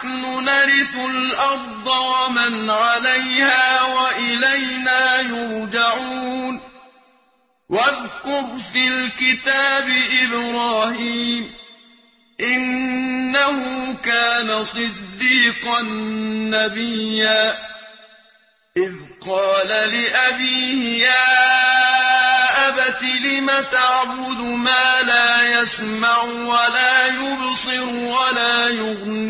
نحن نرث الأرض ومن عليها وإلينا يرجعون. واذكر في الكتاب إبراهيم إنه كان صديقا نبيا. إذ قال لأبيه يا أبت لم تعبد ما لا يسمع ولا يبصر ولا يغني؟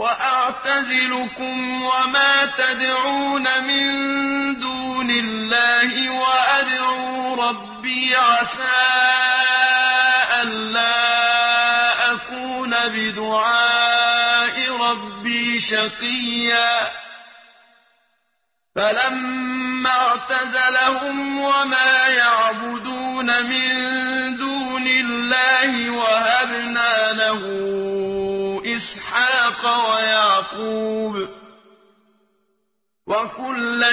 وأعتزلكم وما تدعون من دون الله وأدعو ربي عسى ألا أكون بدعاء ربي شقيا. فلما اعتزلهم وما يعبدون من إسحاق ويعقوب وكلا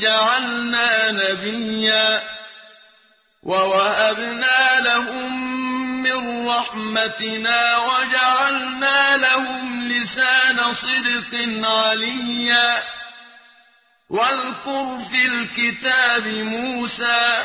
جعلنا نبيا ووهبنا لهم من رحمتنا وجعلنا لهم لسان صدق عليا واذكر في الكتاب موسى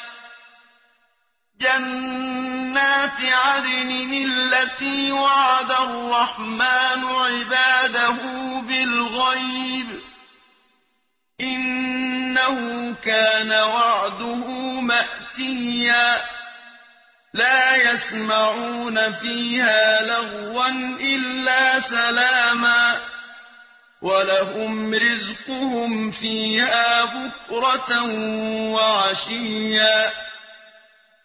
جَنَّاتِ عَدْنٍ الَّتِي وَعَدَ الرَّحْمَٰنُ عِبَادَهُ بِالْغَيْبِ ۚ. إِنَّهُ كَانَ وَعْدُهُ مَأْتِيًّا. لَّا يَسْمَعُونَ فِيهَا لَغْوًا إِلَّا سَلَامًا ۖ. وَلَهُمْ رِزْقُهُمْ فِيهَا بُكْرَةً وَعَشِيًّا.